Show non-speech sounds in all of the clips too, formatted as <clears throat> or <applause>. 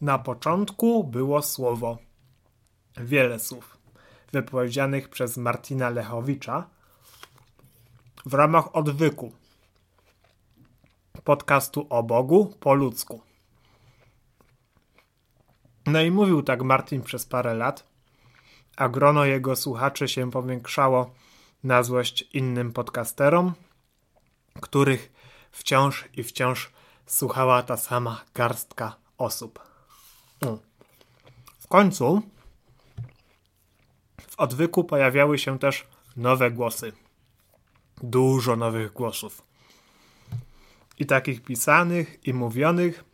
Na początku było słowo. Wiele słów wypowiedzianych przez Martina Lechowicza w ramach odwyku podcastu o Bogu po ludzku. No i mówił tak Martin przez parę lat, a grono jego słuchaczy się powiększało na złość innym podcasterom, których wciąż i wciąż słuchała ta sama garstka osób. Mm. W końcu w odwyku pojawiały się też nowe głosy. Dużo nowych głosów. I takich pisanych, i mówionych,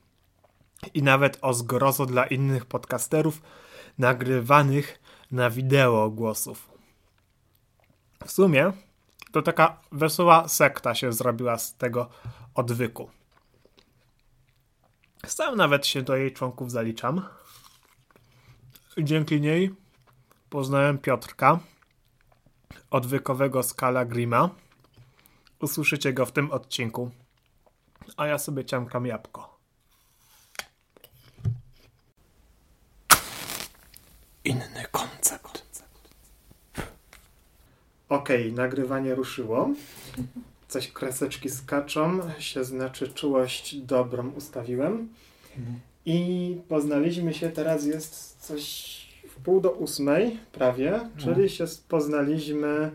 i nawet o zgrozo dla innych podcasterów nagrywanych na wideo głosów. W sumie to taka wesoła sekta się zrobiła z tego odwyku. Sam nawet się do jej członków zaliczam. Dzięki niej poznałem Piotrka, odwykowego skala Grima. Usłyszycie go w tym odcinku. A ja sobie ciamkam jabłko. Inny koncept. Okej, okay, nagrywanie ruszyło. Coś kreseczki skaczą, się znaczy czułość dobrą ustawiłem. I poznaliśmy się, teraz jest coś w pół do ósmej prawie, no. czyli się poznaliśmy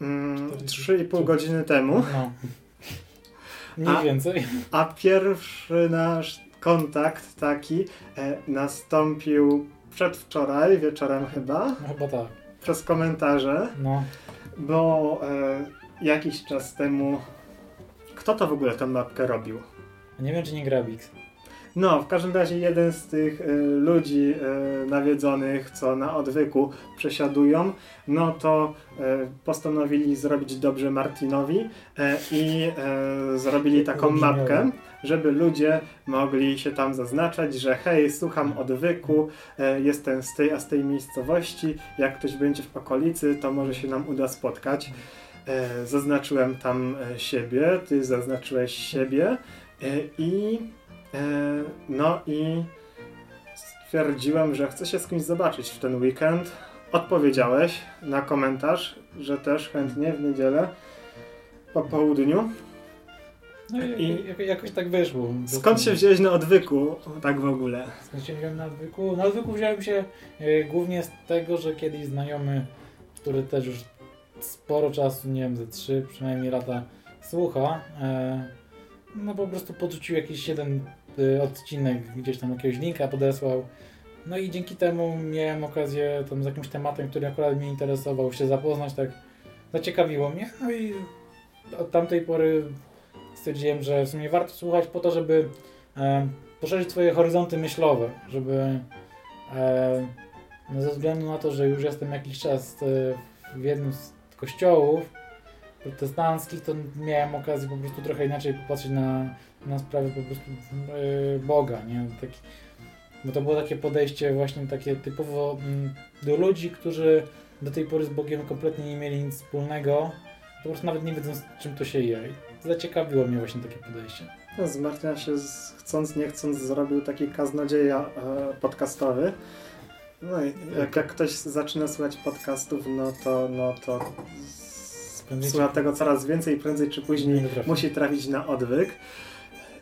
mm, 3,5 godziny temu. No. <laughs> Mniej więcej. A pierwszy nasz kontakt taki e, nastąpił przedwczoraj, wieczorem chyba. No, chyba tak. Przez komentarze. No. Bo e, jakiś czas temu. Kto to w ogóle tę mapkę robił? Nie wiem, czy nie Grabix. No, w każdym razie jeden z tych y, ludzi y, nawiedzonych, co na odwyku przesiadują, no to y, postanowili zrobić dobrze Martinowi y, i y, zrobili taką mapkę, żeby ludzie mogli się tam zaznaczać, że hej, słucham odwyku, y, jestem z tej a z tej miejscowości, jak ktoś będzie w okolicy, to może się nam uda spotkać. Zaznaczyłem tam siebie, ty zaznaczyłeś siebie i E, no i stwierdziłem, że chcę się z kimś zobaczyć w ten weekend. Odpowiedziałeś na komentarz, że też chętnie w niedzielę po południu. No i, I jakoś tak wyszło. Skąd się wziąłeś na odwyku, tak w ogóle? Skąd się wziąłem na odwyku? Na odwyku wziąłem się e, głównie z tego, że kiedyś znajomy, który też już sporo czasu, nie wiem, ze trzy przynajmniej lata słucha, e, no po prostu podrzucił jakiś jeden y, odcinek, gdzieś tam jakiegoś linka podesłał. No i dzięki temu miałem okazję tam z jakimś tematem, który akurat mnie interesował, się zapoznać, tak zaciekawiło mnie. No i od tamtej pory stwierdziłem, że w sumie warto słuchać po to, żeby e, poszerzyć swoje horyzonty myślowe, żeby e, no ze względu na to, że już jestem jakiś czas e, w jednym z kościołów, protestanckich, to miałem okazję po prostu trochę inaczej popatrzeć na, na sprawę po prostu yy, Boga, nie? Taki, bo to było takie podejście właśnie takie typowo mm, do ludzi, którzy do tej pory z Bogiem kompletnie nie mieli nic wspólnego, po prostu nawet nie wiedzą z czym to się je. I zaciekawiło mnie właśnie takie podejście. No, z Martina się z, chcąc, nie chcąc zrobił taki kaznodzieja e, podcastowy. No i jak, jak ktoś zaczyna słuchać podcastów, no to, no to Słucha tego coraz więcej, prędzej czy później musi trafić na odwyk.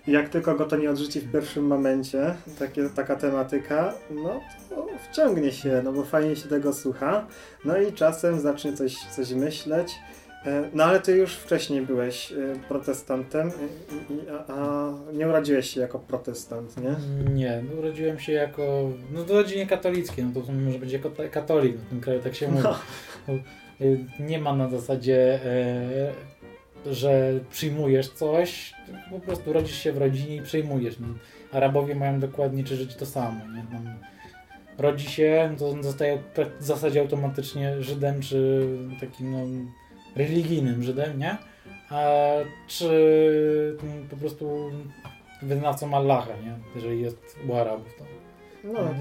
Jak tylko go to nie odrzuci w pierwszym momencie, takie, taka tematyka, no to wciągnie się, no bo fajnie się tego słucha. No i czasem zacznie coś, coś myśleć. E, no ale ty już wcześniej byłeś e, protestantem, a, a nie urodziłeś się jako protestant, nie? Nie, no urodziłem się jako, no to rodzinie katolickiej, no to może być jako katolik w tym kraju, tak się mówi. No. Nie ma na zasadzie, że przyjmujesz coś, po prostu rodzisz się w rodzinie i przyjmujesz. No, Arabowie mają dokładnie czy żyć to samo. Nie? No, rodzi się, to zostaje w zasadzie automatycznie Żydem, czy takim no, religijnym Żydem, nie? Czy po prostu wyznawcą Allaha, nie? Jeżeli jest u Arabów. To no,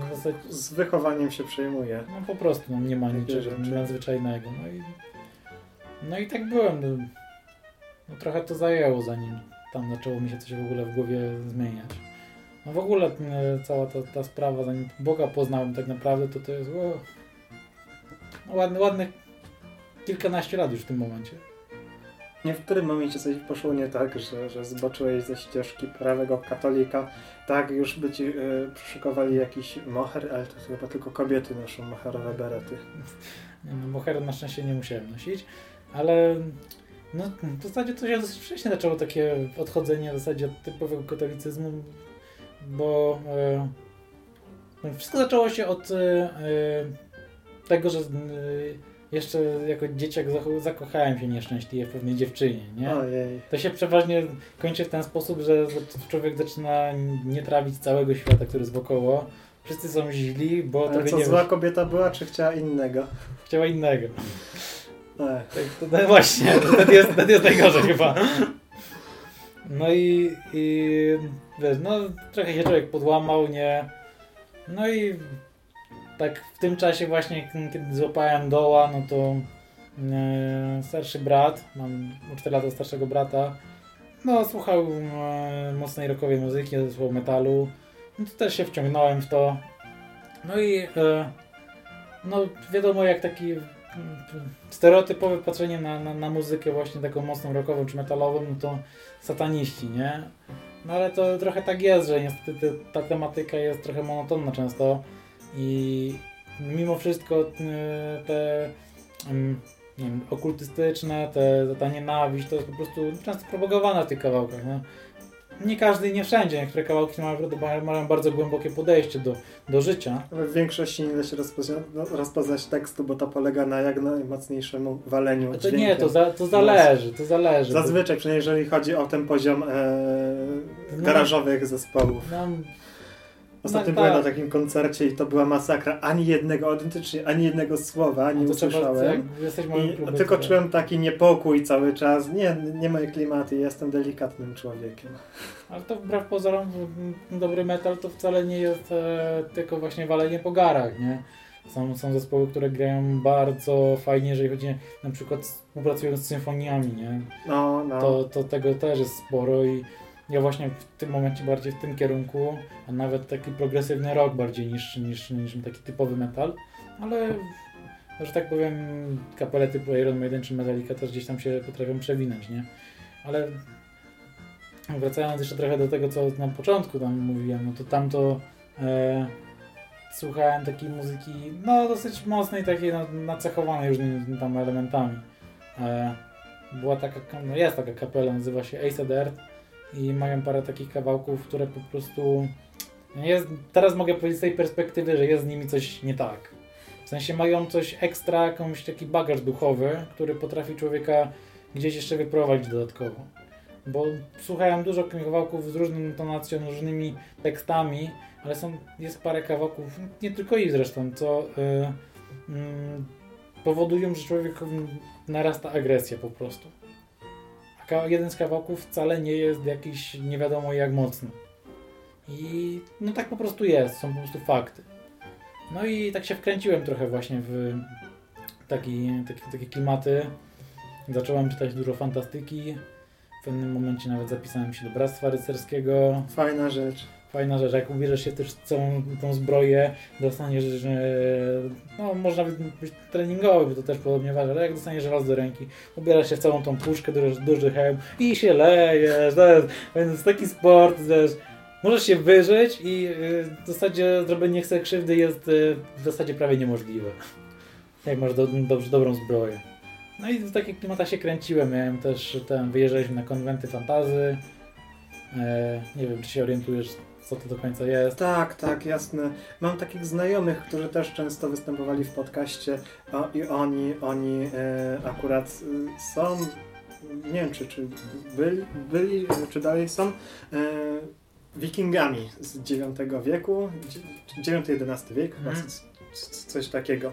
z wychowaniem się przejmuje. No po prostu no, nie ma niczego nadzwyczajnego. No i, no i tak byłem. No, no, trochę to zajęło, zanim tam zaczęło mi się coś w ogóle w głowie zmieniać. No w ogóle e, cała ta, ta sprawa, zanim Boga poznałem tak naprawdę, to to jest o, no ładny, ładnych kilkanaście lat już w tym momencie. Nie w którym momencie coś poszło nie tak, że, że zboczyłeś ze ścieżki prawego katolika. Tak, już by ci y, przyszykowali jakiś moher, ale to chyba tylko kobiety noszą moherowe berety. <laughs> Nie, No, mohery na szczęście nie musiałem nosić, ale no, w zasadzie to się dosyć wcześnie zaczęło takie odchodzenie w zasadzie od typowego katolicyzmu, bo e, no, wszystko zaczęło się od e, e, tego, że e, jeszcze jako dzieciak zako- zakochałem się nieszczęśliwie w pewnej dziewczynie, nie? Ojej. To się przeważnie kończy w ten sposób, że człowiek zaczyna nie trawić całego świata, który jest wokoło. Wszyscy są źli, bo Ale tobie co, nie zła kobieta była, czy chciała innego? chciała innego. Ech. Tak, to, no właśnie, wtedy jest, wtedy jest najgorzej chyba. No i, i wiesz, no trochę się człowiek podłamał, nie? No i tak w tym czasie właśnie, kiedy złapałem doła, no to e, starszy brat, mam o 4 lata starszego brata, no słuchał e, mocnej rockowej muzyki, słuchał metalu, no to też się wciągnąłem w to. No i e, no wiadomo jak taki stereotypowe patrzenie na, na, na muzykę właśnie taką mocną rockową czy metalową, no to sataniści, nie? No ale to trochę tak jest, że niestety te- ta tematyka jest trochę monotonna często i mimo wszystko y, te mm, nie wiem, okultystyczne, te, ta nienawiść to jest po prostu często propagowana w tych kawałkach, no. Nie każdy i nie wszędzie, niektóre kawałki mają, mają bardzo głębokie podejście do, do życia. Ale w większości nie da się rozpoznać, no, rozpoznać tekstu, bo to polega na jak najmocniejszym waleniu To dźwiękiem. nie, to, za, to zależy, to zależy. Zazwyczaj, przynajmniej jeżeli chodzi o ten poziom e, No. garażowych zespołów. No, Ostatnio no byłem tak. na takim koncercie i to była masakra. Ani jednego, autentycznie, ani jednego słowa nie usłyszałem. I tylko czułem taki niepokój cały czas. Nie, nie moje klimaty, jestem delikatnym człowiekiem. Ale to wbrew pozorom dobry metal to wcale nie jest e, tylko właśnie walenie po garach, nie? Są, są zespoły, które grają bardzo fajnie, jeżeli chodzi na przykład współpracują z symfoniami, nie? No, no. To, to tego też jest sporo i ja właśnie w tym momencie bardziej w tym kierunku, a nawet taki progresywny rock bardziej niż, niż, niż taki typowy metal, ale że tak powiem kapele typu Iron Maiden czy Metallica też gdzieś tam się potrafią przewinąć, nie? Ale wracając jeszcze trochę do tego, co na początku tam mówiłem, no to tamto e, słuchałem takiej muzyki, no dosyć mocnej, takiej no, nacechowanej różnymi tam elementami. E, była taka, no jest taka kapela, nazywa się Ace Earth i mają parę takich kawałków, które po prostu jest, teraz mogę powiedzieć z tej perspektywy, że jest z nimi coś nie tak. W sensie mają coś ekstra, jakąś taki bagaż duchowy, który potrafi człowieka gdzieś jeszcze wyprowadzić dodatkowo. Bo słuchałem dużo kawałków z różną intonacją, różnymi tekstami, ale są, jest parę kawałków, nie tylko ich zresztą, co y, mm, powodują, że człowiekowi narasta agresja po prostu. Jeden z kawałków wcale nie jest jakiś nie wiadomo jak mocny. I no tak po prostu jest, są po prostu fakty. No i tak się wkręciłem trochę właśnie w taki, taki, takie klimaty. Zacząłem czytać dużo fantastyki. W pewnym momencie nawet zapisałem się do Bractwa Rycerskiego. Fajna rzecz. Fajna rzecz, jak ubierzesz się też całą tą zbroję, dostaniesz, no może nawet być treningowy, bo to też podobnie ważne, ale jak dostaniesz raz do ręki, ubierasz się w całą tą puszkę, duży, duży hełm i się lejesz, jest, więc taki sport, wiesz, możesz się wyżyć i y, w zasadzie zrobienie sobie krzywdy jest y, w zasadzie prawie niemożliwe. <laughs> Jak masz do, dobrze, dobrą zbroję. No i w takich klimatach się kręciłem, miałem też ten, wyjeżdżaliśmy na konwenty fantazy, e, nie wiem, czy się orientujesz, co to do końca jest. Tak, tak, jasne. Mam takich znajomych, którzy też często występowali w podcaście o, i oni, oni e, akurat e, są, nie wiem czy, czy byli, byli, czy dalej są, e, wikingami z IX wieku, IX-XI wiek, chyba Mhm. coś takiego.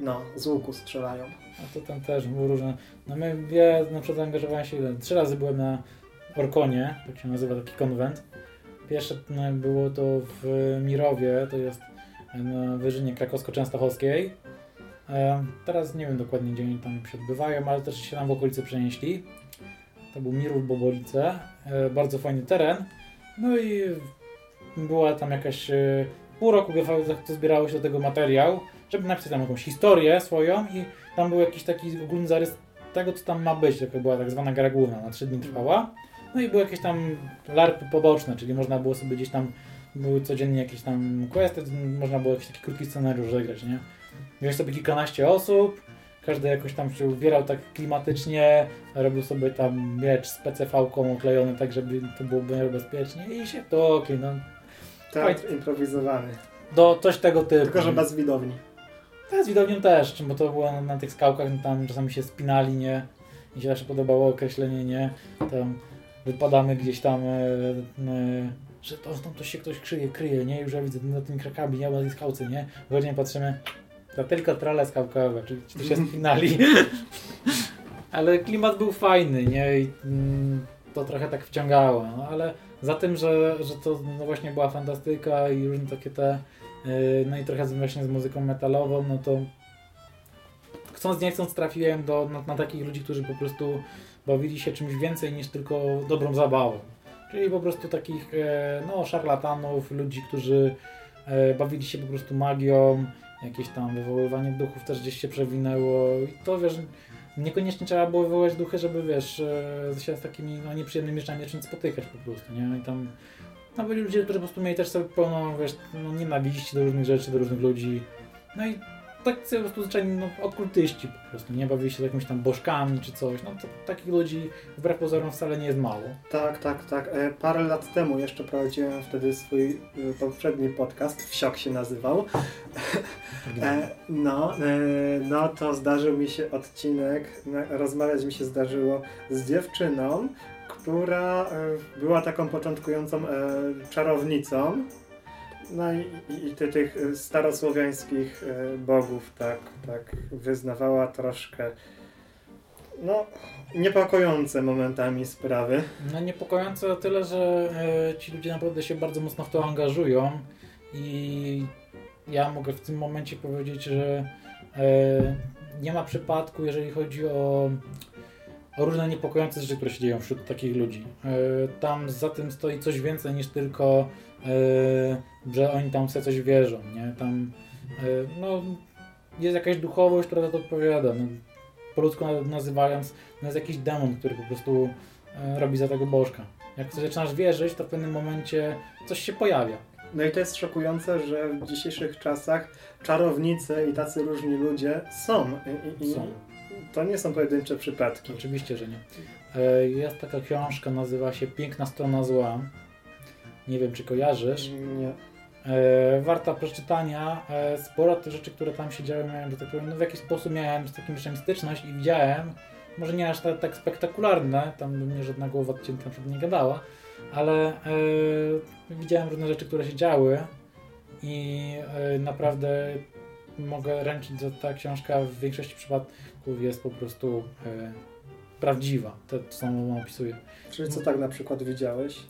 No, z łuku strzelają. A to tam też było różne. No my, ja na przykład zaangażowałem się, trzy razy byłem na Orkonie, tak się nazywa taki konwent. Pierwsze no, było to w Mirowie, to jest na wyżynie krakowsko-częstochowskiej. E, teraz nie wiem dokładnie gdzie oni tam się odbywają, ale też się tam w okolicy przenieśli. To był Mirów Bobolice, e, bardzo fajny teren. No i była tam jakaś e, pół roku to zbierało się do tego materiał, żeby napisać tam jakąś historię swoją i tam był jakiś taki ogólny zarys tego, co tam ma być. To była tak zwana gra główna, na trzy dni trwała. No i były jakieś tam larpy poboczne, czyli można było sobie gdzieś tam, były codziennie jakieś tam questy, można było jakiś taki krótki scenariusz zagrać, nie? Miałeś sobie kilkanaście osób, każdy jakoś tam się ubierał tak klimatycznie, robił sobie tam miecz z PCV-ką oklejony tak, żeby to było bezpiecznie i się to okej, no. Teatr improwizowany. Do coś tego typu. Tylko, że bez widowni. Tak, z widownią też, bo to było na, na tych skałkach, no tam czasami się spinali, nie? Mi się zawsze podobało określenie, nie? Tam wypadamy gdzieś tam, e, e, że to, to się ktoś kryje, kryje, nie? Już ja widzę na tymi krakami, nie? Na skałce, nie? Wychodzi patrzymy, to tylko trale skałkowe, czy, czy to się spinali. <laughs> ale klimat był fajny, nie? I mm, to trochę tak wciągało, no, ale za tym, że, że to no właśnie była fantastyka i różne takie te Yy, no i trochę właśnie z muzyką metalową, no to chcąc nie chcąc trafiłem do, na, na takich ludzi, którzy po prostu bawili się czymś więcej niż tylko dobrą zabawą. Czyli po prostu takich e, no, szarlatanów, ludzi, którzy e, bawili się po prostu magią, jakieś tam wywoływanie duchów też gdzieś się przewinęło i to wiesz, niekoniecznie trzeba było wywołać duchy, żeby wiesz, e, się z takimi no, nieprzyjemnymi rzeczami czymś spotykać po prostu, nie? I tam no byli ludzie, którzy po prostu mieli też sobie pełną, wiesz, no, nienawiści do różnych rzeczy, do różnych ludzi. No i tak sobie po prostu zwyczajnie no, okultyści po prostu, nie bawili się z jakimiś tam bożkami czy coś. No to takich ludzi wbrew pozorom wcale nie jest mało. Tak, tak, tak. E, parę lat temu jeszcze prowadziłem wtedy swój e, poprzedni podcast, Wsiok się nazywał. e, no, e, no to zdarzył mi się odcinek, rozmawiać mi się zdarzyło z dziewczyną, która e, była taką początkującą e, czarownicą. No i, i, i ty, tych starosłowiańskich e, bogów tak, tak wyznawała troszkę no, niepokojące momentami sprawy. No niepokojące o tyle, że e, ci ludzie naprawdę się bardzo mocno w to angażują i ja mogę w tym momencie powiedzieć, że e, nie ma przypadku, jeżeli chodzi o różne niepokojące rzeczy, które się dzieją wśród takich ludzi. E, tam za tym stoi coś więcej niż tylko, e, że oni tam sobie coś wierzą, nie? Tam e, no, jest jakaś duchowość, która za to odpowiada. No, po ludzku nazywając, no jest jakiś demon, który po prostu robi za tego bożka. Jak zaczynasz wierzyć, to w pewnym momencie coś się pojawia. No i to jest szokujące, że w dzisiejszych czasach czarownice i tacy różni ludzie są. I, i, są to nie są pojedyncze przypadki. Oczywiście, że nie. Jest taka książka, nazywa się Piękna strona zła. Nie wiem, czy kojarzysz. Nie. E, warta przeczytania. E, sporo tych rzeczy, które tam się działy, miałem, że tak powiem, no w jakiś sposób miałem z takim rzeczami styczność i widziałem, może nie aż tak, tak spektakularne, tam by mnie żadna głowa odcięta nie gadała, ale widziałem różne rzeczy, które się działy i naprawdę mogę ręczyć, że ta książka w większości przypadków jest po prostu e, prawdziwa. To, co on opisuje. Czyli co tak na przykład widziałeś?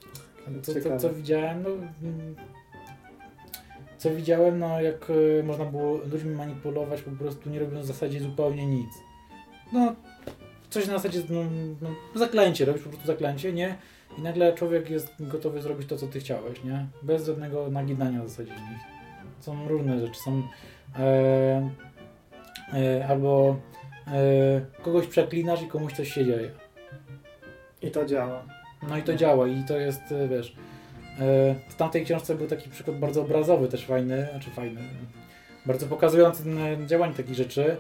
To, to, co widziałem, no, mm, co widziałem, no jak e, można było ludźmi manipulować po prostu nie robiąc w zasadzie zupełnie nic. No, coś na zasadzie, no, no, zaklęcie, robisz po prostu zaklęcie, nie? I nagle człowiek jest gotowy zrobić to, co ty chciałeś, nie? Bez żadnego naginania w zasadzie. Są różne rzeczy, są e, e, albo e, kogoś przeklinasz i komuś coś się dzieje. I to działa. No i to działa i to jest, e, wiesz, e, w tamtej książce był taki przykład bardzo obrazowy, też fajny, znaczy fajny, bardzo pokazujący działanie takich rzeczy.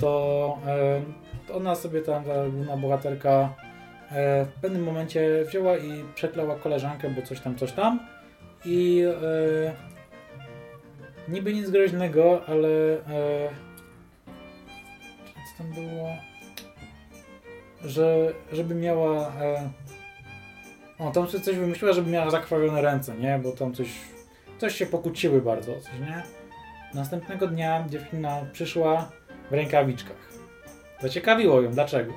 To, ona sobie tam, ta główna bohaterka w pewnym momencie wzięła i przeklała koleżankę, bo coś tam, coś tam i niby nic groźnego, ale e, co tam było? Że żeby miała o, tam sobie coś wymyśliła, żeby miała zakrwawione ręce, nie? Bo tam coś coś się pokłóciły bardzo, coś, nie? Następnego dnia dziewczyna przyszła w rękawiczkach. Zaciekawiło ją, dlaczego?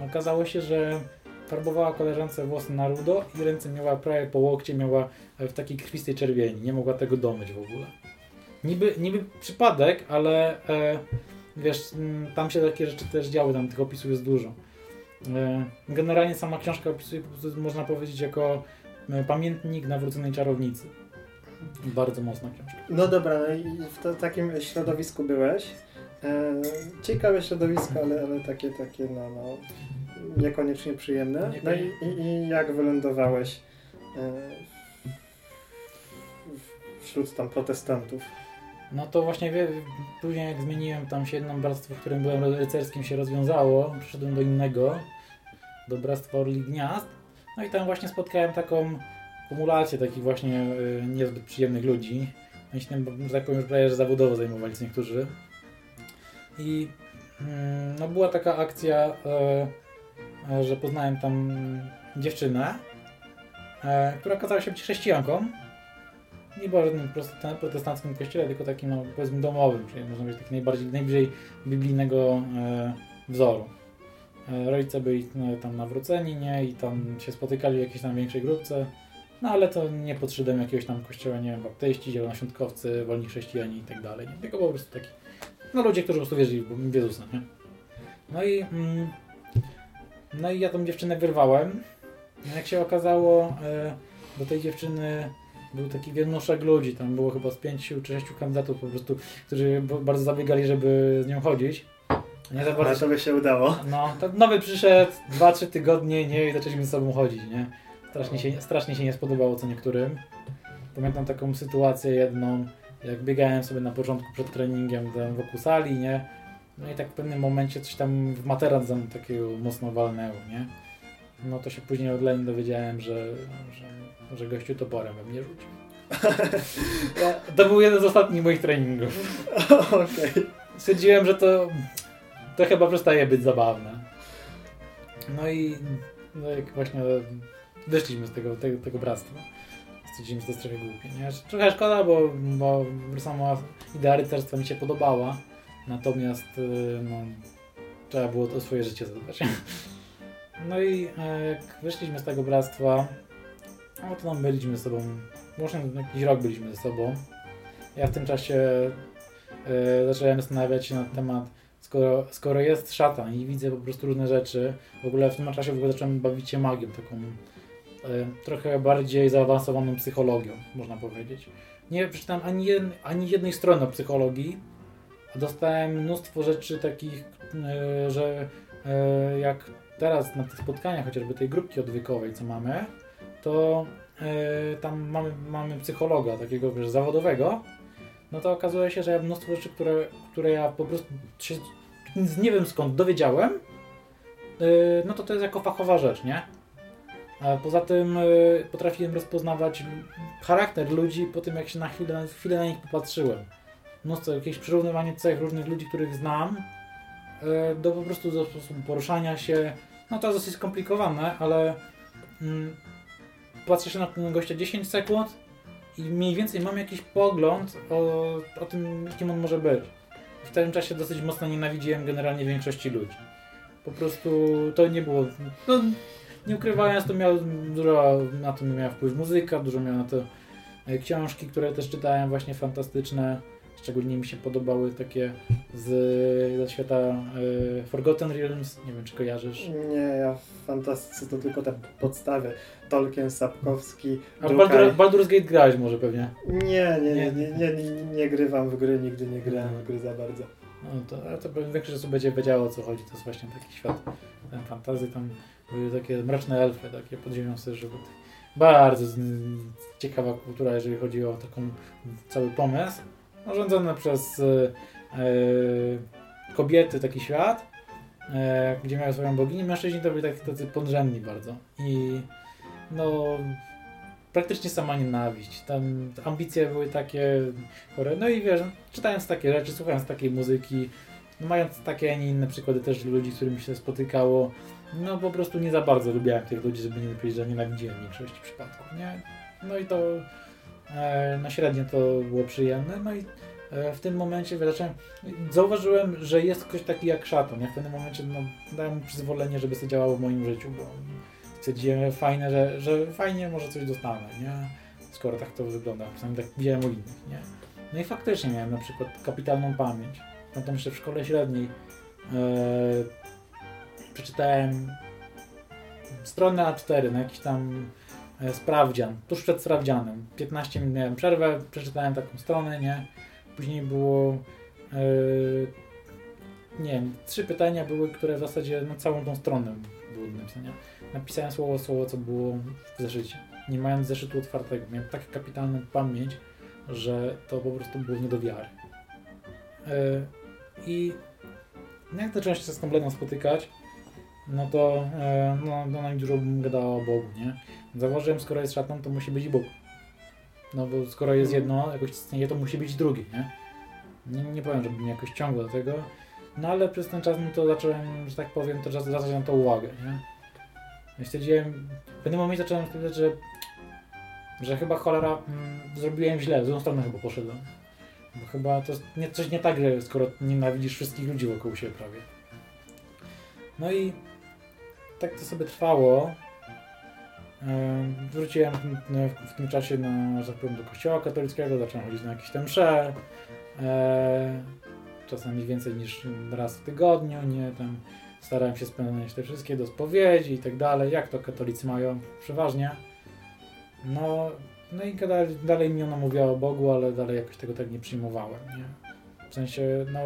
Okazało się, że farbowała koleżance włosy na rudo i ręce miała prawie po łokcie, miała w takiej krwistej czerwieni. Nie mogła tego domyć w ogóle niby, niby przypadek, ale e, wiesz, m, tam się takie rzeczy też działy, tam tych opisów jest dużo. E, generalnie sama książka opisuje, można powiedzieć, jako e, pamiętnik nawróconej czarownicy. Bardzo mocna książka. No dobra, no i w takim środowisku byłeś. E, ciekawe środowisko, ale, ale takie, takie no, no, niekoniecznie przyjemne. No i, i, i jak wylądowałeś wśród tam protestantów? No to właśnie wie, później jak zmieniłem tam się jedno bractwo, w którym byłem rycerskim się rozwiązało, przyszedłem do innego, do Bractwa Orli Gniazd. No i tam właśnie spotkałem taką kumulację takich właśnie y, niezbyt przyjemnych ludzi. Oni się tym, że tak powiem, już prawie że zawodowo zajmowali niektórzy. I mm, no była taka akcja, y, że poznałem tam dziewczynę, e, która okazała się być chrześcijanką nie była żadnym protestanckim kościele, tylko takim, no, powiedzmy, domowym, czyli można powiedzieć, taki najbardziej, najbliżej biblijnego e, wzoru. E, rodzice byli no, tam nawróceni, nie, i tam się spotykali w jakiejś tam większej grupce, no ale to nie pod szyldem jakiegoś tam kościoła, nie wiem, baptyści, zielonoświątkowcy, wolni chrześcijanie i tak dalej, nie, tylko po prostu taki, no ludzie, którzy po prostu wierzyli w Jezusa, nie. No i, mm, no i ja tą dziewczynę wyrwałem, jak się okazało, e, do tej dziewczyny był taki wielmoszek ludzi, tam było chyba z pięciu czy sześciu kandydatów po prostu, którzy bardzo zabiegali, żeby z nią chodzić. Nie za bardzo... Ale to by się udało. No, nowy przyszedł, dwa, trzy tygodnie, nie, i zaczęliśmy z sobą chodzić, nie. Strasznie się, strasznie się nie spodobało co niektórym. Pamiętam taką sytuację jedną, jak biegałem sobie na początku przed treningiem wokół sali, nie. No i tak w pewnym momencie coś tam w materac tam takiego mocno walnęło, nie. No to się później od Leni dowiedziałem, że, że że gościu toporem we mnie rzucił. <laughs> to był jeden z ostatnich moich treningów. <laughs> Okej. Okay. Stwierdziłem, że to, to chyba przestaje być zabawne. No i no jak właśnie wyszliśmy z tego, tego, tego bractwa. Stwierdziłem, że to jest trochę głupie. Nie? Trochę szkoda, bo, bo sama idea rycerstwa mi się podobała. Natomiast y, no, trzeba było to swoje życie zadbać. <laughs> No i e, jak wyszliśmy z tego bractwa, no to tam byliśmy ze sobą, może jakiś rok byliśmy ze sobą. Ja w tym czasie yy, zacząłem zastanawiać się na temat, skoro, skoro jest szatan i widzę po prostu różne rzeczy, w ogóle w tym czasie w ogóle zacząłem bawić się magią, taką trochę bardziej zaawansowaną psychologią, można powiedzieć. Nie przeczytałem ani, jed, ani jednej strony o psychologii, a dostałem mnóstwo rzeczy takich, yy, że jak teraz na tych spotkaniach, chociażby tej grupki odwykowej, co mamy, to yy, tam mamy, mamy psychologa takiego wiesz, zawodowego, no to okazuje się, że ja mnóstwo rzeczy, które, które ja po prostu się, nie wiem skąd dowiedziałem, yy, no to to jest jako fachowa rzecz, nie? Poza tym yy, potrafiłem rozpoznawać charakter ludzi po tym, jak się na chwilę, chwilę na nich popatrzyłem. Mnóstwo jakieś przyrównywanie cech różnych ludzi, których znam, do po prostu do sposobu poruszania się. No to jest dosyć skomplikowane, ale mm, się na gościa 10 sekund i mniej więcej mam jakiś pogląd o, o tym, kim on może być. W tym czasie dosyć mocno nienawidziłem generalnie większości ludzi. Po prostu to nie było. No, nie ukrywając, to miało dużo na to miała wpływ muzyka, dużo miała na to e, książki, które też czytałem, właśnie fantastyczne. Szczególnie mi się podobały takie z, ze świata y, Forgotten Realms. Nie wiem, czy kojarzysz. Nie, ja w fantastyce to tylko te podstawy. Tolkien, Sapkowski, A Baldur, Baldur's Gate grałeś może pewnie? Nie, nie, nie, nie, nie, nie, nie grywam w gry, nigdy nie grałem w gry za bardzo. No to, ale to większość osób będzie wiedziało o co chodzi. To jest właśnie taki świat ten fantazy. Tam były takie mroczne elfy, takie podziemią sobie żyły. Bardzo ciekawa kultura, jeżeli chodzi o taką cały pomysł rządzony przez e, e, kobiety taki świat, e, gdzie miały swoją boginię. Mężczyźni to byli tak, tacy podrzędni bardzo. I no praktycznie sama nienawiść. Tam ambicje były takie chore. No i wiesz, czytając takie rzeczy, słuchając takiej muzyki, no mając takie, a nie inne przykłady też ludzi, z którymi się spotykało, no po prostu nie za bardzo lubiłem tych ludzi, żeby nie powiedzieć, że nienawidziłem w większości przypadków, nie? No i to E, na średnie to było przyjemne. No i e, w tym momencie zacząłem, zauważyłem, że jest ktoś taki jak szatan. Ja w pewnym momencie no, dałem mu przyzwolenie, żeby to działało w moim życiu, bo stwierdziłem fajne, że, że fajnie może coś dostanę, nie? Skoro tak to wygląda. Przynajmniej tak widziałem u innych, nie? No i faktycznie miałem na przykład kapitalną pamięć. Potem jeszcze w szkole średniej e, przeczytałem stronę A4 na jakiś tam sprawdzian, tuż przed sprawdzianem. 15 minut miałem przerwę, przeczytałem taką stronę, nie? Później było e, nie wiem, trzy pytania były, które w zasadzie na całą tą stronę były napisane. Napisałem słowo słowo, co było w zeszycie. Nie mając zeszytu otwartego. Miałem tak kapitalną pamięć, że to po prostu było nie do wiary. E, I jak zacząłem się z Bledą spotykać, no to e, no, no, no dużo bym gadała o Bogu, nie? Zauważyłem, skoro jest szatan, to musi być Bóg. No bo skoro jest jedno, jakoś istnieje, to musi być drugie, nie? Nie, nie powiem, żebym jakoś ciągł do tego, no ale przez ten czas no to zacząłem, że tak powiem, to zwracać na to uwagę, nie? I stwierdziłem, w pewnym momencie zacząłem stwierdzać, że, że chyba cholera mm, zrobiłem źle, w złą stronę chyba poszedłem. Bo chyba to jest nie, coś nie tak, że skoro nienawidzisz wszystkich ludzi wokół siebie prawie. No i tak to sobie trwało. Wróciłem w, w tym czasie na, że tak do kościoła katolickiego, zacząłem chodzić na jakieś tam msze. E, czasami więcej niż raz w tygodniu, nie, tam starałem się spełniać te wszystkie do spowiedzi i tak dalej, jak to katolicy mają przeważnie. No, no i dalej, dalej mi ona mówiła o Bogu, ale dalej jakoś tego tak nie przyjmowałem, nie. W sensie, no,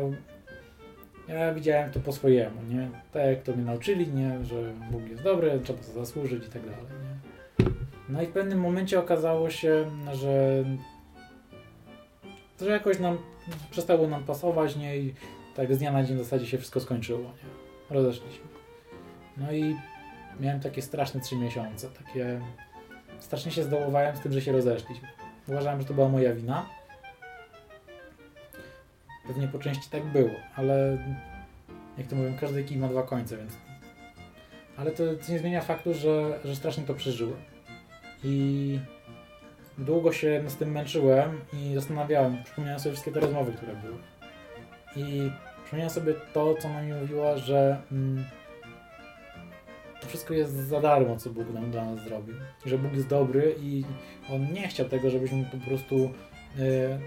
ja widziałem to po swojemu, nie? Tak jak to mnie nauczyli, nie? Że Bóg jest dobry, trzeba to zasłużyć i tak dalej, nie? No i w pewnym momencie okazało się, że że jakoś nam przestało nam pasować, nie? I tak z dnia na dzień w zasadzie się wszystko skończyło, nie? Rozeszliśmy. No i miałem takie straszne trzy miesiące, takie... Strasznie się zdołowałem z tym, że się rozeszliśmy. Uważałem, że to była moja wina. Pewnie po części tak było, ale jak to mówią, każdy kij ma dwa końce, więc... Ale to, to nie zmienia faktu, że, że strasznie to przeżyłem. I długo się z tym męczyłem i zastanawiałem, przypomniałem sobie wszystkie te rozmowy, które były. I przypomniałem sobie to, co ona mi mówiła, że mm, to wszystko jest za darmo, co Bóg nam dla nas zrobił. Że Bóg jest dobry i On nie chciał tego, żebyśmy po prostu yy,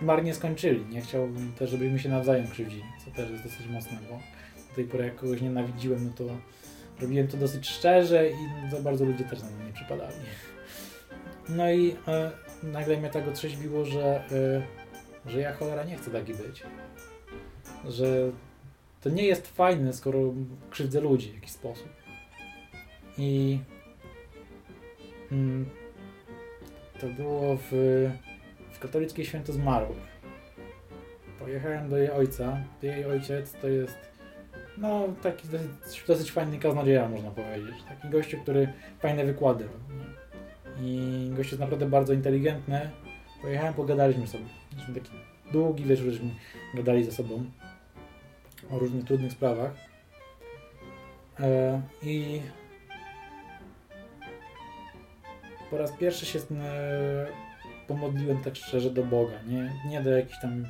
marnie skończyli. Nie chciał też, żebyśmy się nawzajem krzywdzili, co też jest dosyć mocne, bo do tej pory jak kogoś nienawidziłem, no to robiłem to dosyć szczerze i za bardzo ludzie też na mnie nie przypadali. No i e, nagle mnie tak otrzeźwiło, że, e, że ja cholera nie chcę taki być. Że to nie jest fajne, skoro krzywdzę ludzi w jakiś sposób. I mm, to było w, w katolickie święto zmarłych. Pojechałem do jej ojca. Jej ojciec to jest no taki dosyć, dosyć fajny kaznodzieja, można powiedzieć. Taki gościu, który fajne wykłady robi. I gość jest naprawdę bardzo inteligentny. Pojechałem, pogadaliśmy sobie. Mieliśmy taki długi wieczór, żeśmy gadali ze sobą o różnych trudnych sprawach. E, I po raz pierwszy się e, pomodliłem tak szczerze do Boga. Nie, nie do jakichś tam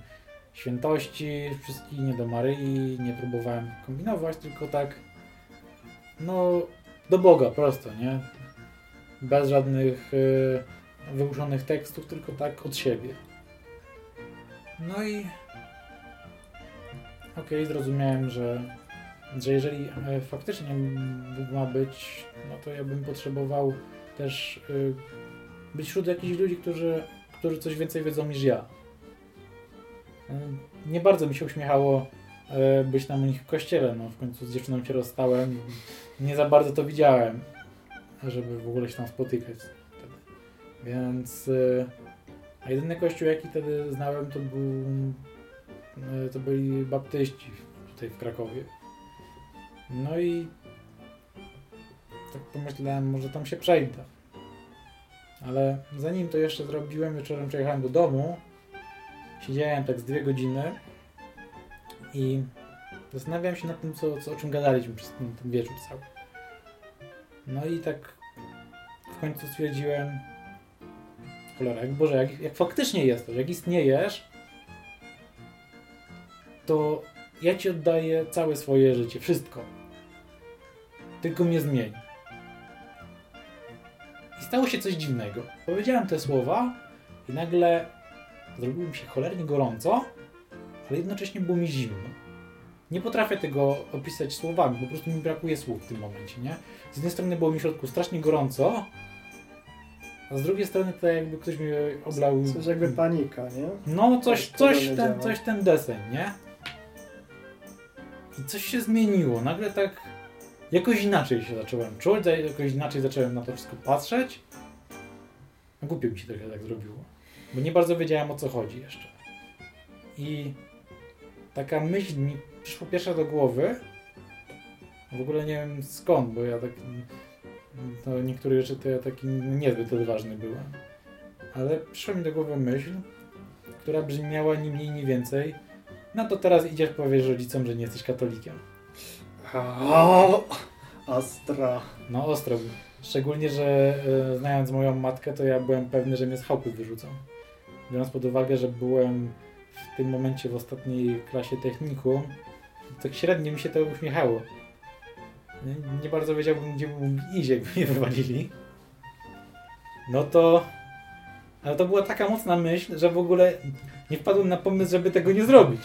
świętości wszystkich, nie do Maryi, nie próbowałem kombinować, tylko tak no do Boga prosto, nie? bez żadnych y, wymuszonych tekstów, tylko tak od siebie. No i okej, okay, zrozumiałem, że, że jeżeli e, faktycznie ma być, no to ja bym potrzebował też y, być wśród jakichś ludzi, którzy, którzy coś więcej wiedzą niż ja. E, nie bardzo mi się uśmiechało e, być na nich w kościele, no w końcu z dziewczyną się rozstałem, nie za bardzo to widziałem żeby w ogóle się tam spotykać. Więc y, a jedyny kościół jaki wtedy znałem to był to byli baptyści tutaj w Krakowie. No i tak pomyślałem, może tam się przejdę. Ale zanim to jeszcze zrobiłem, wieczorem przejechałem do domu, siedziałem tak z dwie godziny i zastanawiałem się nad tym, co, co o czym gadaliśmy przez ten, ten wieczór cały. No i tak w końcu stwierdziłem, cholera, Boże, jak, jak faktycznie jesteś, jak istniejesz, to ja Ci oddaję całe swoje życie, wszystko. Tylko mnie zmień. I stało się coś dziwnego. Powiedziałem te słowa i nagle zrobiło mi się cholernie gorąco, ale jednocześnie było mi zimno nie potrafię tego opisać słowami, po prostu mi brakuje słów w tym momencie, nie? Z jednej strony było mi w środku strasznie gorąco, A z drugiej strony to jakby ktoś mnie oblał... Coś jakby panika, nie? No, coś, coś, ten, coś ten deseń, nie? I coś się zmieniło. Nagle tak jakoś inaczej się zacząłem czuć, jakoś inaczej zacząłem na to wszystko patrzeć. No, Głupio mi się trochę tak zrobiło. Bo nie bardzo wiedziałem o co chodzi jeszcze. I taka myśl mi przyszła pierwsza do głowy. W ogóle nie wiem skąd, bo ja tak. To niektóre rzeczy to ja taki niezbyt odważny byłem. Ale przyszła mi do głowy myśl, która brzmiała ni mniej, ni więcej. No to teraz idziesz powiesz rodzicom, że nie jesteś katolikiem. O, Ostro. No ostro. Szczególnie, że e, znając moją matkę, to ja byłem pewny, że mnie z chałupy wyrzucą. Biorąc pod uwagę, że byłem w tym momencie w ostatniej klasie technikum, tak średnio mi się to uśmiechało. Nie, bardzo wiedziałbym, gdzie mógł iść, jakby mnie wywalili. No to... Ale to była taka mocna myśl, że w ogóle nie wpadłem na pomysł, żeby tego nie zrobić.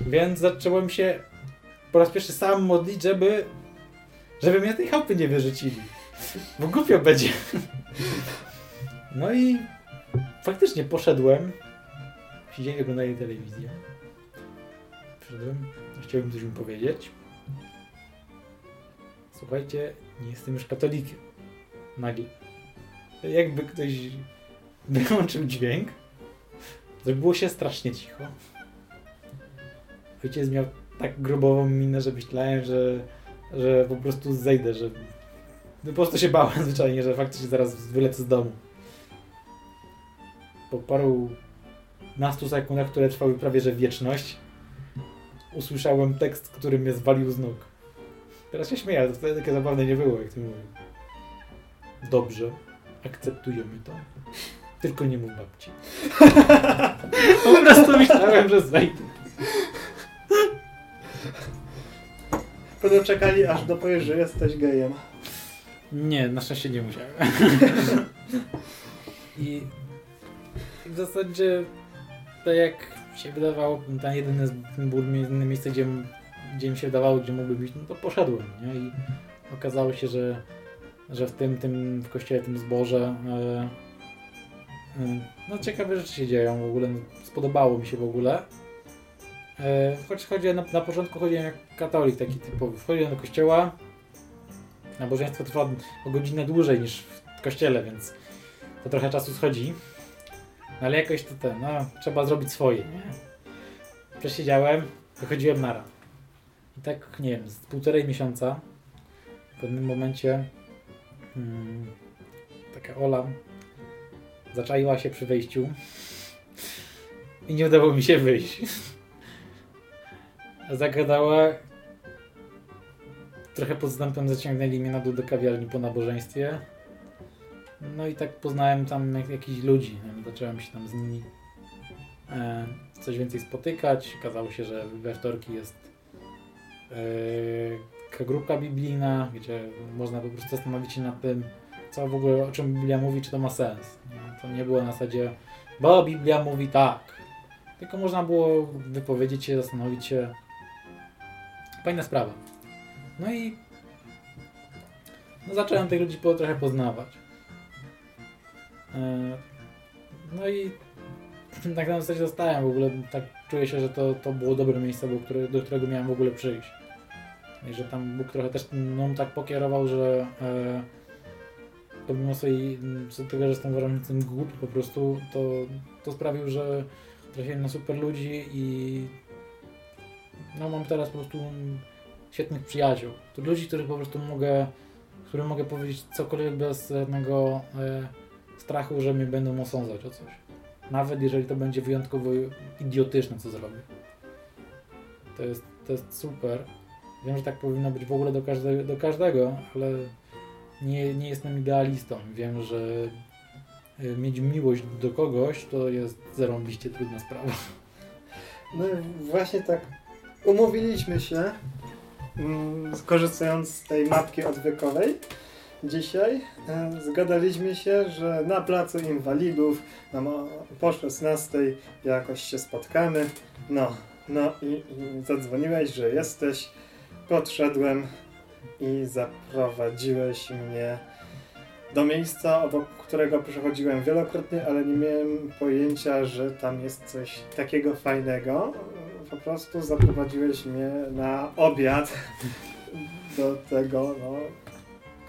Więc zacząłem się po raz pierwszy sam modlić, żeby żeby mnie tej chałupy nie wyrzucili. Bo głupio będzie. No i faktycznie poszedłem. Siedzieli, oglądali telewizję. Przyszedłem, chciałbym coś im powiedzieć. Słuchajcie, nie jestem już katolikiem. Nagle. Jakby ktoś <laughs> wyłączył dźwięk, zrobiło się strasznie cicho. Ojciec miał tak grobową minę, że myślałem, że że po prostu zejdę, że no po prostu się bałem zwyczajnie, że faktycznie zaraz wylecę z domu. Po paru nastu sekundach, które trwały prawie że wieczność, usłyszałem tekst, który mnie zwalił z nóg. Teraz się śmieję, ale to wtedy takie zabawne nie było, jak ty mówił. Dobrze, akceptujemy to. Tylko nie mów babci. <laughs> po prostu myślałem, że zejdę. Będą czekali aż dopowiesz, że jesteś gejem. Nie, na szczęście nie musiałem. I w zasadzie tak jak się wydawało, ten było jedyne miejsce, gdzie, gdzie mi się wydawało, gdzie mógłby być, no to poszedłem, nie? I okazało się, że, że w tym, tym w kościele, tym zborze e, e, no ciekawe rzeczy się dzieją w ogóle, spodobało mi się w ogóle. E, choć na, na początku chodziłem jak katolik taki typowy. Wchodziłem do kościoła. Nabożeństwo trwa o godzinę dłużej niż w kościele, więc to trochę czasu schodzi. Ale jakoś to ten, no trzeba zrobić swoje, nie? Przesiedziałem, wychodziłem nara. I tak, nie wiem, z półtorej miesiąca w pewnym momencie mm, taka Ola zaczaiła się przy wejściu <laughs> i nie udało mi się wyjść. <laughs> Zagadała. Trochę podstępem zaciągnęli mnie na dół do kawiarni po nabożeństwie. No i tak poznałem tam jak, jakichś ludzi. Zacząłem się tam z nimi e, coś więcej spotykać. Okazało się, że we wtorki jest e, grupka biblijna, gdzie można po prostu zastanowić się nad tym, co w ogóle, o czym Biblia mówi, czy to ma sens. To nie było na zasadzie, bo Biblia mówi tak. Tylko można było wypowiedzieć się, zastanowić się. Fajna sprawa. No i no zacząłem tych ludzi po, trochę poznawać. E, No i <clears throat> tak na zasadzie zostałem w ogóle, tak czuję się, że to, to było dobre miejsce, do, które, do którego miałem w ogóle przyjść. I że tam Bóg trochę też mną tak pokierował, że e, pomimo swojej, tego, że jestem warunkiem głupi po prostu, to, to sprawił, że trafiłem na super ludzi i no mam teraz po prostu świetnych przyjaciół. To ludzi, których po prostu mogę, którym mogę powiedzieć cokolwiek bez żadnego e, strachu, że mnie będą osądzać o coś. Nawet jeżeli to będzie wyjątkowo idiotyczne, co zrobię. To jest, to jest super. Wiem, że tak powinno być w ogóle do każdego, do każdego ale nie, nie jestem idealistą. Wiem, że y, mieć miłość do kogoś to jest zarąbiście trudna sprawa. No właśnie tak umówiliśmy się, mm, skorzystając z tej mapki odwykowej. Dzisiaj zgadaliśmy się, że na placu inwalidów na mo- po 16 jakoś się spotkamy. No, no i, i zadzwoniłeś, że jesteś. Podszedłem i zaprowadziłeś mnie do miejsca, obok którego przechodziłem wielokrotnie, ale nie miałem pojęcia, że tam jest coś takiego fajnego. Po prostu zaprowadziłeś mnie na obiad do tego, no,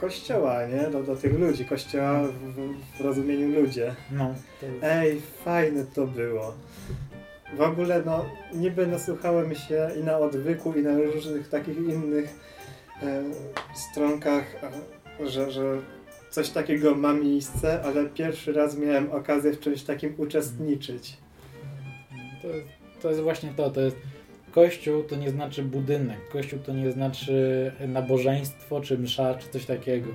kościoła, nie? Do, do tych ludzi, kościoła w, w rozumieniu ludzie. No, jest... Ej, fajne to było. W ogóle, no, niby nasłuchałem się i na odwyku, i na różnych takich innych e, stronkach, że, że coś takiego ma miejsce, ale pierwszy raz miałem okazję w czymś takim uczestniczyć. To jest, to jest właśnie to, to jest kościół to nie znaczy budynek, kościół to nie znaczy nabożeństwo, czy msza, czy coś takiego.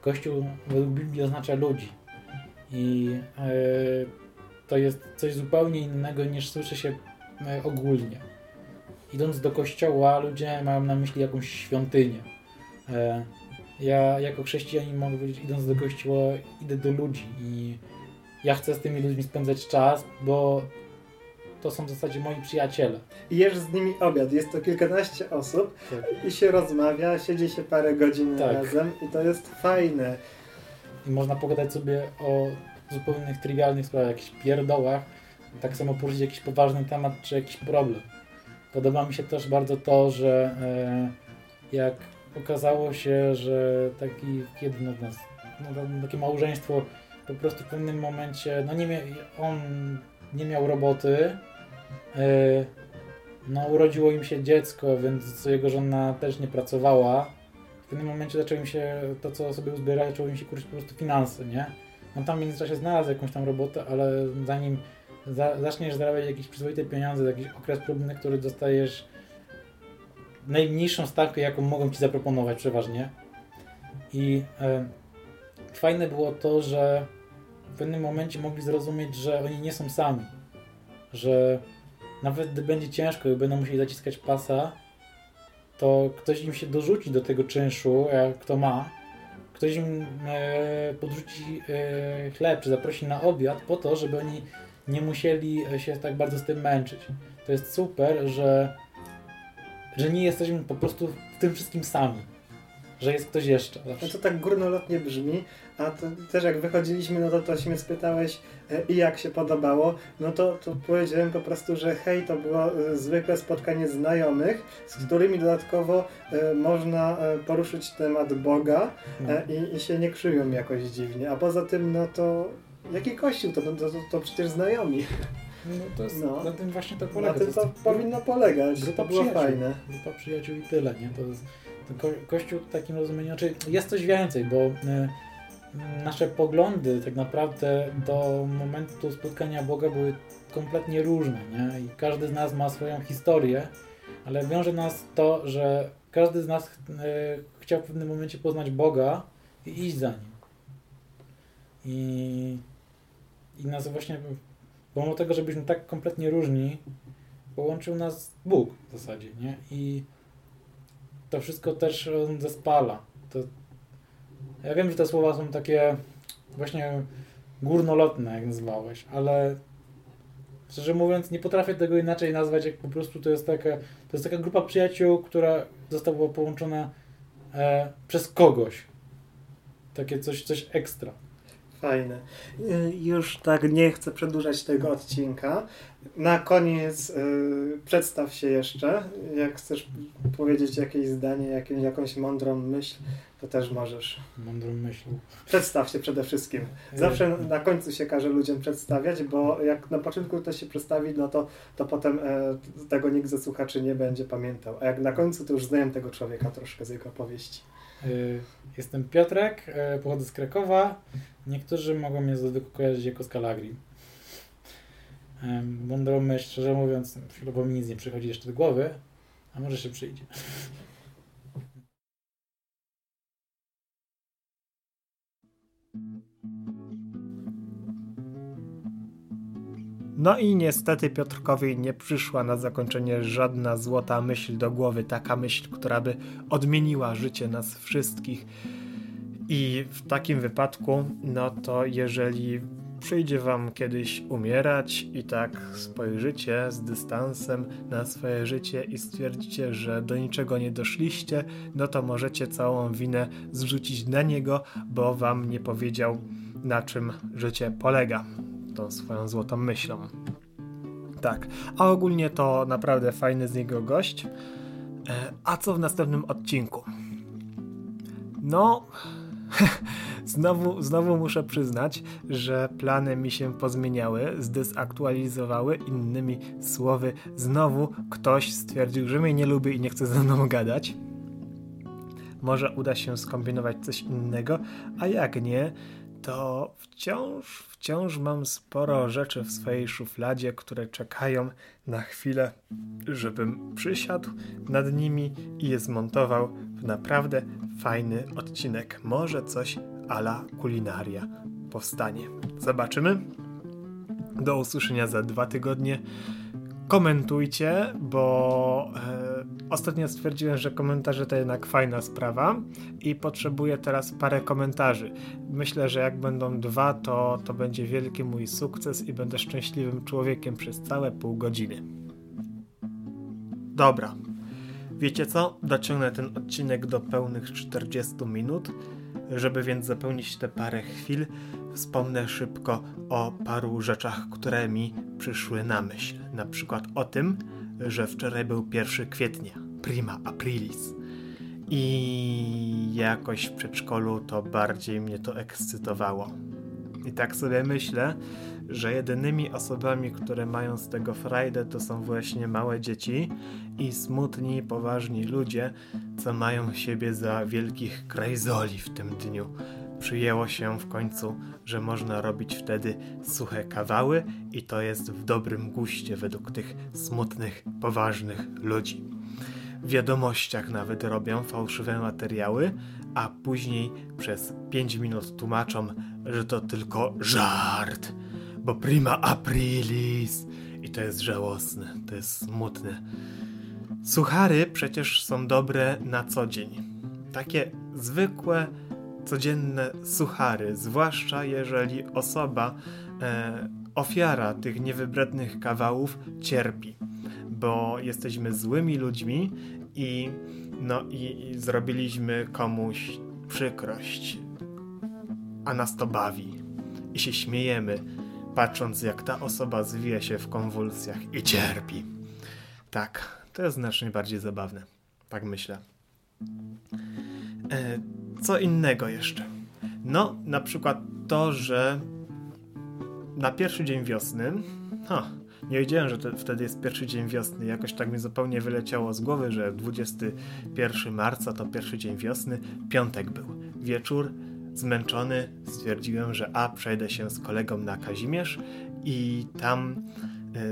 Kościół według Biblii oznacza ludzi. I e, to jest coś zupełnie innego niż słyszy się e, ogólnie. Idąc do kościoła, ludzie mają na myśli jakąś świątynię. E, ja jako chrześcijanin mogę powiedzieć, idąc do kościoła, idę do ludzi i ja chcę z tymi ludźmi spędzać czas, bo to są w zasadzie moi przyjaciele. I jesz z nimi obiad. Jest to kilkanaście osób Tak. i się rozmawia, siedzi się parę godzin Tak. razem i to jest fajne. I można pogadać sobie o zupełnych trywialnych sprawach, jakichś pierdołach, tak samo poruszyć jakiś poważny temat czy jakiś problem. Podoba mi się też bardzo to, że e, jak okazało się, że taki jedno z nas, no, to takie małżeństwo po prostu w pewnym momencie, no nie on nie miał roboty, no urodziło im się dziecko, więc jego żona też nie pracowała. W pewnym momencie zaczęło im się, to co sobie uzbierali, zaczęło im się kurczyć po prostu finanse, nie? On tam w międzyczasie znalazł jakąś tam robotę, ale zanim za, zaczniesz zarabiać jakieś przyzwoite pieniądze, jakiś okres próbny, który dostajesz najmniejszą stawkę, jaką mogą ci zaproponować przeważnie. I e, fajne było to, że w pewnym momencie mogli zrozumieć, że oni nie są sami. Że nawet gdy będzie ciężko i będą musieli zaciskać pasa, to ktoś im się dorzuci do tego czynszu, jak kto ma. Ktoś im e, podrzuci e, chleb, czy zaprosi na obiad po to, żeby oni nie musieli się tak bardzo z tym męczyć. To jest super, że, że nie jesteśmy po prostu w tym wszystkim sami. Że jest ktoś jeszcze. No to tak górnolotnie brzmi, a to też jak wychodziliśmy, no to, to się mnie spytałeś e, i jak się podobało, no to, to powiedziałem po prostu, że hej, to było e, zwykłe spotkanie znajomych, z którymi dodatkowo e, można poruszyć temat Boga e, i, i się nie krzywią jakoś dziwnie. A poza tym, no to jaki kościół? To, to, to, to przecież znajomi. No to jest, No. na tym właśnie to Na polega. tym jest to powinno polegać. grupa To było fajne. Grupa przyjaciół i tyle, nie? To jest to ko kościół w takim rozumieniu, znaczy jest coś więcej, bo nasze poglądy tak naprawdę do momentu spotkania Boga były kompletnie różne, nie? I każdy z nas ma swoją historię, ale wiąże nas to, że każdy z nas y, chciał w pewnym momencie poznać Boga i iść za Nim. I, i nas właśnie, pomimo tego, że byliśmy tak kompletnie różni, połączył nas Bóg w zasadzie, nie? I to wszystko też on zespala. Ja wiem, że te słowa są takie właśnie górnolotne, jak nazwałeś, ale szczerze mówiąc nie potrafię tego inaczej nazwać, jak po prostu to jest taka, to jest taka grupa przyjaciół, która została połączona e, przez kogoś. Takie coś, coś ekstra. Fajne. Y, Już tak nie chcę przedłużać tego odcinka. Na koniec y, przedstaw się jeszcze. Jak chcesz powiedzieć jakieś zdanie, jakie- jakąś mądrą myśl, to też możesz. Mądrą myślą. Przedstaw się przede wszystkim. Zawsze na końcu się każe ludziom przedstawiać, bo jak na początku ktoś się przedstawi, no to, to potem e, tego nikt ze słuchaczy nie będzie pamiętał. A jak na końcu, to już znają tego człowieka troszkę z jego opowieści. Y, Jestem Piotrek, y, pochodzę z Krakowa. Niektórzy mogą mnie z odwyku kojarzyć jako Skalagri. Mądrą myśl, szczerze mówiąc, chwilowo mi nic nie przychodzi jeszcze do głowy, a może się przyjdzie. No i niestety Piotrkowi nie przyszła na zakończenie żadna złota myśl do głowy, taka myśl, która by odmieniła życie nas wszystkich. I w takim wypadku, no to jeżeli przyjdzie wam kiedyś umierać i tak spojrzycie z dystansem na swoje życie i stwierdzicie, że do niczego nie doszliście, no to możecie całą winę zrzucić na niego, bo wam nie powiedział na czym życie polega. Tą swoją złotą myślą. Tak, a ogólnie to naprawdę fajny z niego gość. E, a co w następnym odcinku? No, <laughs> znowu, znowu muszę przyznać, że plany mi się pozmieniały, zdezaktualizowały. Innymi słowy, znowu ktoś stwierdził, że mnie nie lubi i nie chce ze mną gadać. Może uda się skombinować coś innego, a jak nie, to wciąż, wciąż mam sporo rzeczy w swojej szufladzie, które czekają na chwilę, żebym przysiadł nad nimi i je zmontował w naprawdę fajny odcinek. Może coś ala kulinaria powstanie. Zobaczymy. Do usłyszenia za dwa tygodnie komentujcie, bo e, ostatnio stwierdziłem, że komentarze to jednak fajna sprawa i potrzebuję teraz parę komentarzy. Myślę, że jak będą dwa, to, to będzie wielki mój sukces i będę szczęśliwym człowiekiem przez całe pół godziny. Dobra. Wiecie co? Dociągnę ten odcinek do pełnych 40 minut. Żeby więc zapełnić te parę chwil, wspomnę szybko o paru rzeczach, które mi przyszły na myśl. Na przykład o tym, że wczoraj był 1 kwietnia, prima aprilis. I jakoś w przedszkolu to bardziej mnie to ekscytowało. I tak sobie myślę, że jedynymi osobami, które mają z tego frajdę, to są właśnie małe dzieci i smutni, poważni ludzie, co mają siebie za wielkich krajzoli w tym dniu. Przyjęło się w końcu, że można robić wtedy suche kawały i to jest w dobrym guście według tych smutnych, poważnych ludzi. W wiadomościach nawet robią fałszywe materiały, a później przez 5 minut tłumaczą, że to tylko żart, bo prima aprilis i to jest żałosne, to jest smutne. Suchary przecież są dobre na co dzień. Takie zwykłe, codzienne suchary, zwłaszcza jeżeli osoba, e, ofiara tych niewybrednych kawałów cierpi, bo jesteśmy złymi ludźmi i, no, i, i zrobiliśmy komuś przykrość, a nas to bawi i się śmiejemy, patrząc jak ta osoba zwija się w konwulsjach i cierpi. Tak, to jest znacznie bardziej zabawne. Tak myślę. E, co innego jeszcze? No, na przykład to, że na pierwszy dzień wiosny. Ha, nie wiedziałem, że to, wtedy jest pierwszy dzień wiosny. Jakoś tak mi zupełnie wyleciało z głowy, że 21 marca to pierwszy dzień wiosny. Piątek był. Wieczór, zmęczony, stwierdziłem, że a przejdę się z kolegą na Kazimierz i tam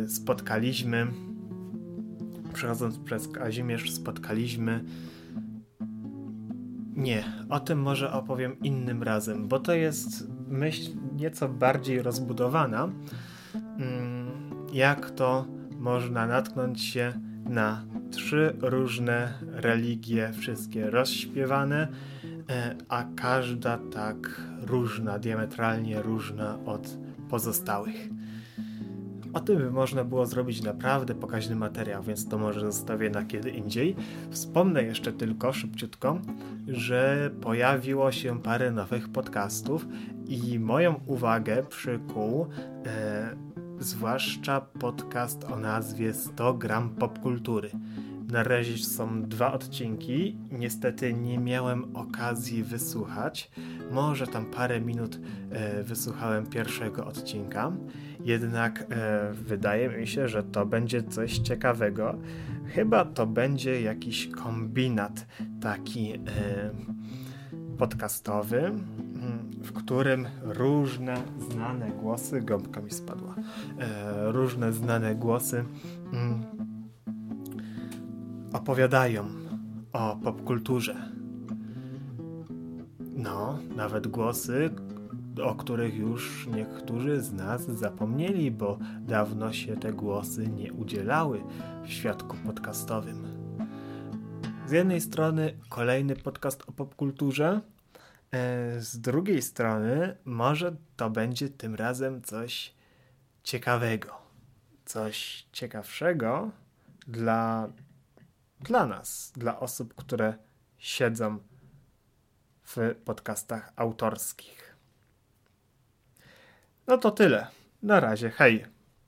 y, spotkaliśmy przechodząc przez Kazimierz spotkaliśmy. Nie, o tym może opowiem innym razem, bo to jest myśl nieco bardziej rozbudowana. Mm, jak to można natknąć się na trzy różne religie, wszystkie rozśpiewane, e, a każda tak różna, diametralnie różna od pozostałych. O tym by można było zrobić naprawdę pokaźny materiał, więc to może zostawię na kiedy indziej. Wspomnę jeszcze tylko szybciutko, że pojawiło się parę nowych podcastów i moją uwagę przykuł e, zwłaszcza podcast o nazwie 100 gram popkultury. Na razie są dwa odcinki. Niestety nie miałem okazji wysłuchać. Może tam parę minut e, wysłuchałem pierwszego odcinka. Jednak e, wydaje mi się, że to będzie coś ciekawego. Chyba to będzie jakiś kombinat taki e, podcastowy, w którym różne znane głosy, gąbka mi spadła, e, różne znane głosy mm, opowiadają o popkulturze. No, nawet głosy, o których już niektórzy z nas zapomnieli, bo dawno się te głosy nie udzielały w świadku podcastowym. Z jednej strony kolejny podcast o popkulturze, E, z drugiej strony, może to będzie tym razem coś ciekawego, coś ciekawszego dla, dla nas, dla osób, które siedzą w podcastach autorskich. No to tyle. Na razie, hej.